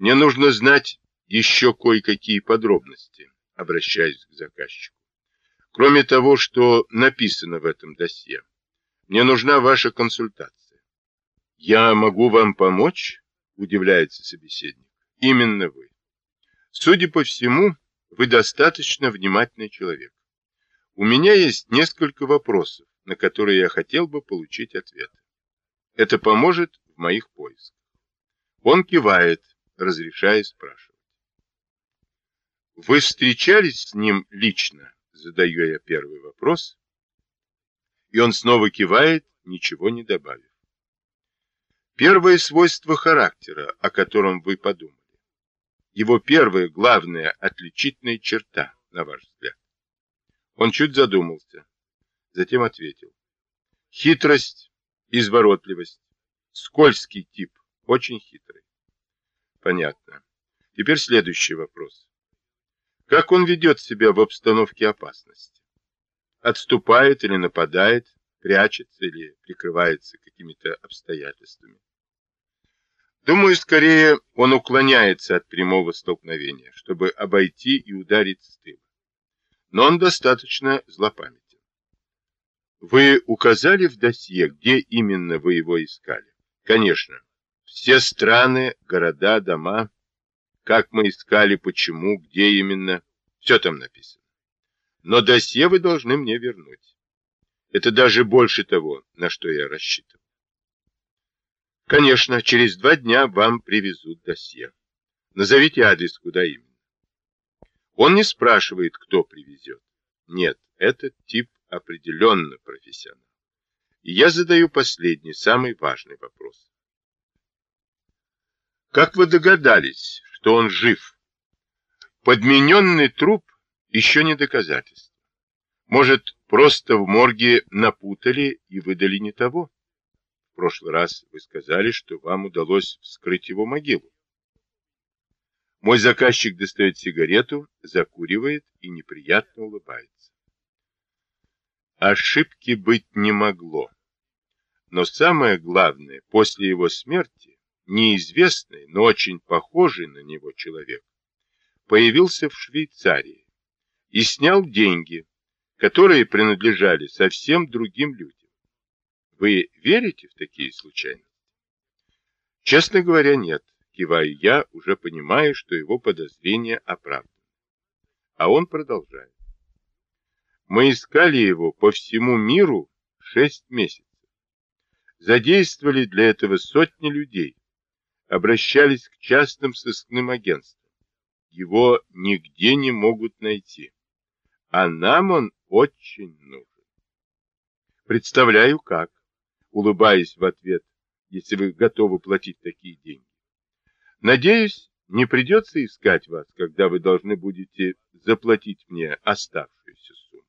Мне нужно знать еще кое-какие подробности, обращаясь к заказчику. Кроме того, что написано в этом досье, мне нужна ваша консультация. Я могу вам помочь? Удивляется собеседник. Именно вы. Судя по всему, вы достаточно внимательный человек. У меня есть несколько вопросов, на которые я хотел бы получить ответ. Это поможет в моих поисках. Он кивает, разрешая спрашивать. Вы встречались с ним лично? Задаю я первый вопрос. И он снова кивает, ничего не добавив. Первое свойство характера, о котором вы подумали. Его первая, главная, отличительная черта, на ваш взгляд. Он чуть задумался, затем ответил. Хитрость, изворотливость, скользкий тип, очень хитрый. Понятно. Теперь следующий вопрос. Как он ведет себя в обстановке опасности? Отступает или нападает, прячется или прикрывается какими-то обстоятельствами? Думаю, скорее он уклоняется от прямого столкновения, чтобы обойти и ударить с тыла. Но он достаточно злопамятен. Вы указали в досье, где именно вы его искали? Конечно. Все страны, города, дома. Как мы искали, почему, где именно. Все там написано. Но досье вы должны мне вернуть. Это даже больше того, на что я рассчитывал. Конечно, через два дня вам привезут досье. Назовите адрес, куда именно. Он не спрашивает, кто привезет. Нет, этот тип определенно профессионал. И я задаю последний, самый важный вопрос. Как вы догадались, что он жив? Подмененный труп еще не доказательство. Может, просто в морге напутали и выдали не того? прошлый раз вы сказали, что вам удалось вскрыть его могилу. Мой заказчик достает сигарету, закуривает и неприятно улыбается. Ошибки быть не могло. Но самое главное, после его смерти, неизвестный, но очень похожий на него человек появился в Швейцарии и снял деньги, которые принадлежали совсем другим людям. Вы верите в такие случайности? Честно говоря, нет. Киваю я, уже понимая, что его подозрения оправданы. А он продолжает. Мы искали его по всему миру шесть месяцев. Задействовали для этого сотни людей. Обращались к частным сыскным агентствам. Его нигде не могут найти. А нам он очень нужен. Представляю, как улыбаясь в ответ, если вы готовы платить такие деньги. Надеюсь, не придется искать вас, когда вы должны будете заплатить мне оставшуюся сумму.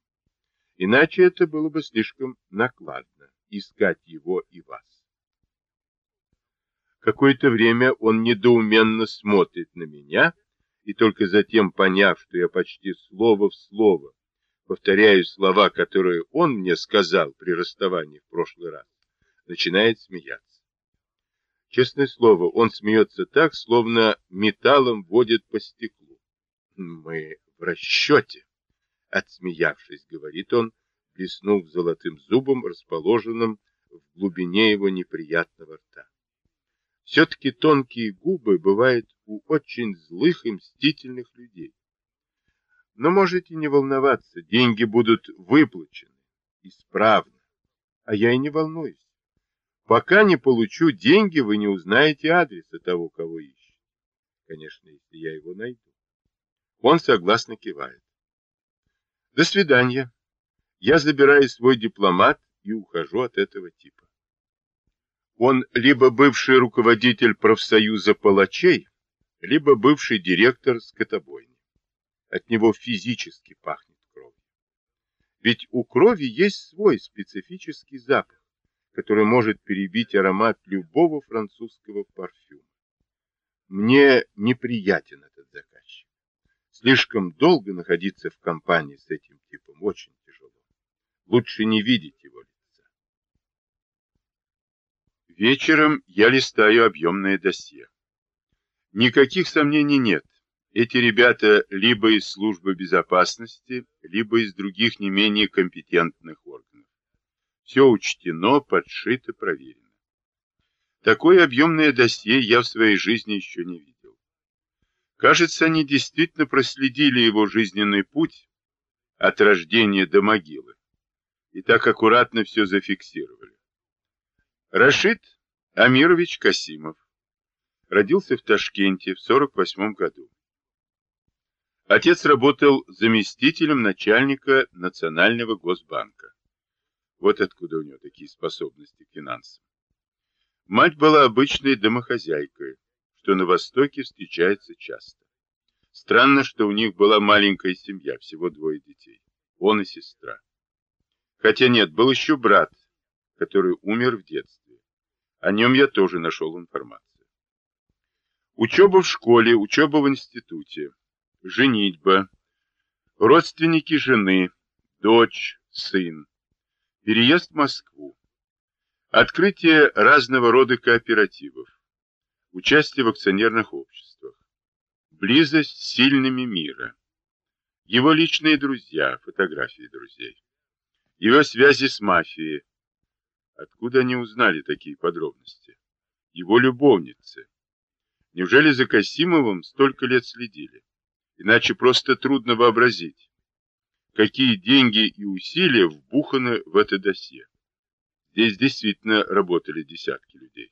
Иначе это было бы слишком накладно, искать его и вас. Какое-то время он недоуменно смотрит на меня, и только затем, поняв, что я почти слово в слово повторяю слова, которые он мне сказал при расставании в прошлый раз, начинает смеяться. Честное слово, он смеется так, словно металлом водит по стеклу. Мы в расчете, отсмеявшись, говорит он, блеснув золотым зубом, расположенным в глубине его неприятного рта. Все-таки тонкие губы бывают у очень злых и мстительных людей. Но можете не волноваться, деньги будут выплачены исправно, а я и не волнуюсь. Пока не получу деньги, вы не узнаете адреса того, кого ищете. Конечно, если я его найду. Он согласно кивает. До свидания. Я забираю свой дипломат и ухожу от этого типа. Он либо бывший руководитель профсоюза палачей, либо бывший директор скотобойни. От него физически пахнет кровью. Ведь у крови есть свой специфический запах который может перебить аромат любого французского парфюма. Мне неприятен этот заказчик. Слишком долго находиться в компании с этим типом очень тяжело. Лучше не видеть его. Вечером я листаю объемное досье. Никаких сомнений нет. Эти ребята либо из службы безопасности, либо из других не менее компетентных органов. Все учтено, подшито, проверено. Такое объемное досье я в своей жизни еще не видел. Кажется, они действительно проследили его жизненный путь от рождения до могилы и так аккуратно все зафиксировали. Рашид Амирович Касимов родился в Ташкенте в 48 году. Отец работал заместителем начальника Национального госбанка. Вот откуда у него такие способности к финансам. Мать была обычной домохозяйкой, что на Востоке встречается часто. Странно, что у них была маленькая семья, всего двое детей, он и сестра. Хотя нет, был еще брат, который умер в детстве. О нем я тоже нашел информацию. Учеба в школе, учеба в институте, женитьба, родственники жены, дочь, сын, переезд в Москву, открытие разного рода кооперативов, участие в акционерных обществах, близость с сильными мира, его личные друзья, фотографии друзей, его связи с мафией. Откуда они узнали такие подробности? Его любовницы. Неужели за Касимовым столько лет следили? Иначе просто трудно вообразить, какие деньги и усилия вбуханы в это досье. Здесь действительно работали десятки людей.